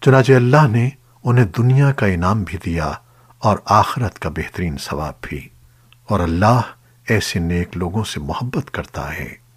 چنانچہ اللہ نے انہیں دنیا کا انعام بھی دیا اور آخرت کا بہترین ثواب بھی۔ اور اللہ ایسے نیک لوگوں سے محبت کرتا ہے۔